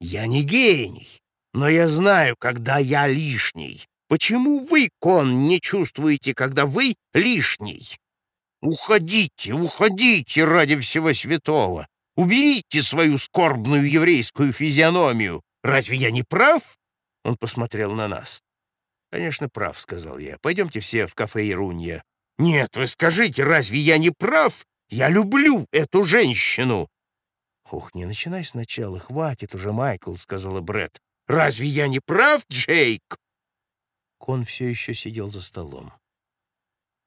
Я не гений, но я знаю, когда я лишний. Почему вы, Кон, не чувствуете, когда вы лишний? Уходите, уходите ради всего святого. Уберите свою скорбную еврейскую физиономию. Разве я не прав?» Он посмотрел на нас. «Конечно, прав», — сказал я. «Пойдемте все в кафе Ирунья». «Нет, вы скажите, разве я не прав? Я люблю эту женщину!» «Ох, не начинай сначала, хватит уже, Майкл», — сказала Бред. «Разве я не прав, Джейк?» Кон все еще сидел за столом.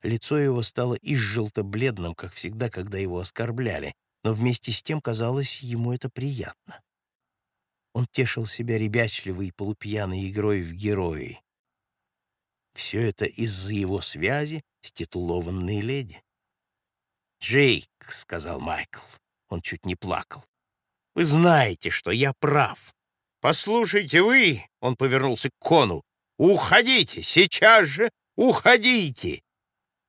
Лицо его стало изжелто-бледным, как всегда, когда его оскорбляли, но вместе с тем казалось ему это приятно. Он тешил себя ребячливой полупьяной игрой в герои. Все это из-за его связи с титулованной леди. «Джейк», — сказал Майкл, он чуть не плакал, — «вы знаете, что я прав. Послушайте вы», — он повернулся к Кону, — «уходите, сейчас же уходите».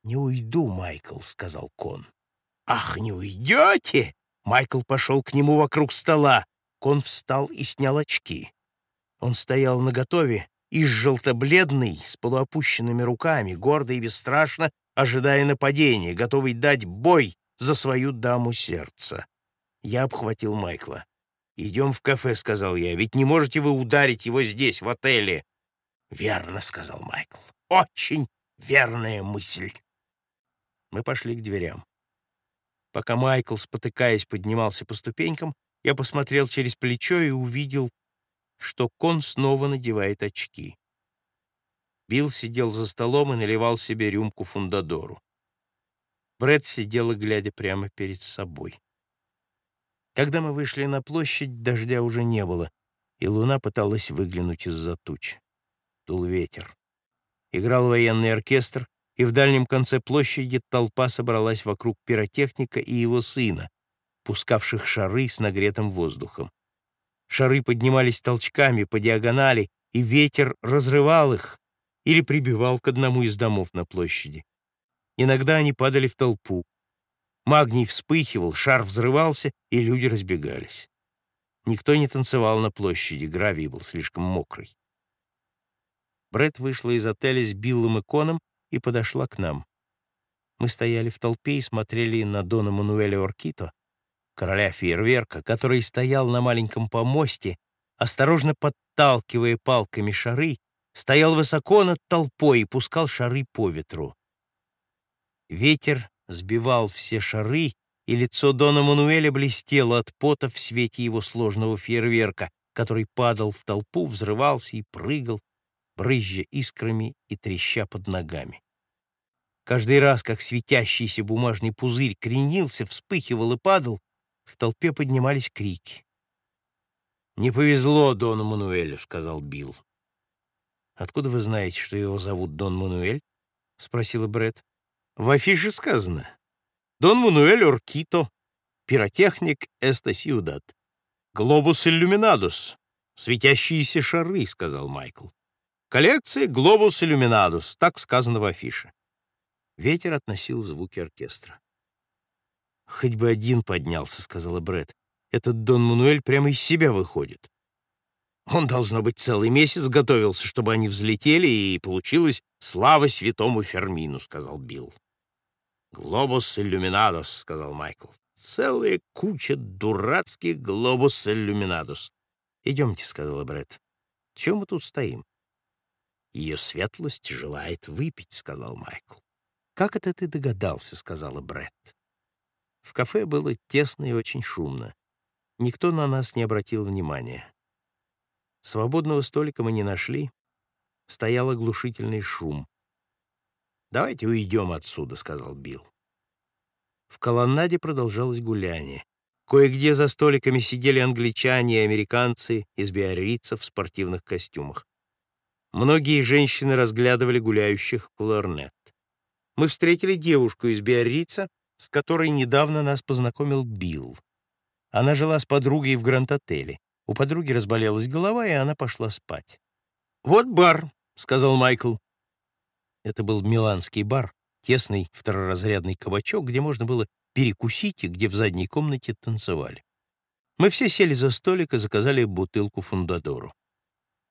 «Не уйду, Майкл», — сказал Кон. «Ах, не уйдете?» Майкл пошел к нему вокруг стола. Кон встал и снял очки. Он стоял наготове, и желто-бледный, с полуопущенными руками, гордо и бесстрашно, ожидая нападения, готовый дать бой за свою даму сердца. Я обхватил Майкла. «Идем в кафе», — сказал я, — «ведь не можете вы ударить его здесь, в отеле». «Верно», — сказал Майкл. «Очень верная мысль». Мы пошли к дверям. Пока Майкл, спотыкаясь, поднимался по ступенькам, я посмотрел через плечо и увидел что Кон снова надевает очки. Билл сидел за столом и наливал себе рюмку фундадору. Брэд сидела, глядя прямо перед собой. Когда мы вышли на площадь, дождя уже не было, и луна пыталась выглянуть из-за туч. Дул ветер. Играл военный оркестр, и в дальнем конце площади толпа собралась вокруг пиротехника и его сына, пускавших шары с нагретым воздухом. Шары поднимались толчками по диагонали, и ветер разрывал их или прибивал к одному из домов на площади. Иногда они падали в толпу. Магний вспыхивал, шар взрывался, и люди разбегались. Никто не танцевал на площади, гравий был слишком мокрый. Бред вышла из отеля с Биллом и Коном и подошла к нам. Мы стояли в толпе и смотрели на Дона Мануэля Оркито, короля фейерверка, который стоял на маленьком помосте, осторожно подталкивая палками шары, стоял высоко над толпой и пускал шары по ветру. Ветер сбивал все шары, и лицо Дона Мануэля блестело от пота в свете его сложного фейерверка, который падал в толпу, взрывался и прыгал, брызжа искрами и треща под ногами. Каждый раз, как светящийся бумажный пузырь кренился, вспыхивал и падал, в толпе поднимались крики. «Не повезло Дону Мануэлю», — сказал Билл. «Откуда вы знаете, что его зовут Дон Мануэль?» — спросила Бред. «В афише сказано. Дон Мануэль Оркито, пиротехник Эста. Глобус иллюминадус, светящиеся шары», — сказал Майкл. «Коллекция Глобус иллюминадус», так сказано в афише. Ветер относил звуки оркестра. «Хоть бы один поднялся», — сказала Бред. «Этот Дон Мануэль прямо из себя выходит». Он, должно быть, целый месяц готовился, чтобы они взлетели, и получилась слава святому Фермину, — сказал Билл. «Глобус иллюминадос», — сказал Майкл. «Целая куча дурацких глобус иллюминадос». «Идемте», — сказала Бред. «Чего мы тут стоим?» «Ее светлость желает выпить», — сказал Майкл. «Как это ты догадался?» — сказала Бред. В кафе было тесно и очень шумно. Никто на нас не обратил внимания. Свободного столика мы не нашли. Стоял оглушительный шум. «Давайте уйдем отсюда», — сказал Билл. В колоннаде продолжалось гуляние. Кое-где за столиками сидели англичане и американцы из биаррица в спортивных костюмах. Многие женщины разглядывали гуляющих кларнет. Мы встретили девушку из биаррица, с которой недавно нас познакомил Билл. Она жила с подругой в Гранд-отеле. У подруги разболелась голова, и она пошла спать. «Вот бар», — сказал Майкл. Это был миланский бар, тесный второразрядный кабачок, где можно было перекусить и где в задней комнате танцевали. Мы все сели за столик и заказали бутылку фундадору.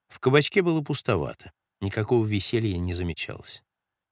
В кабачке было пустовато, никакого веселья не замечалось.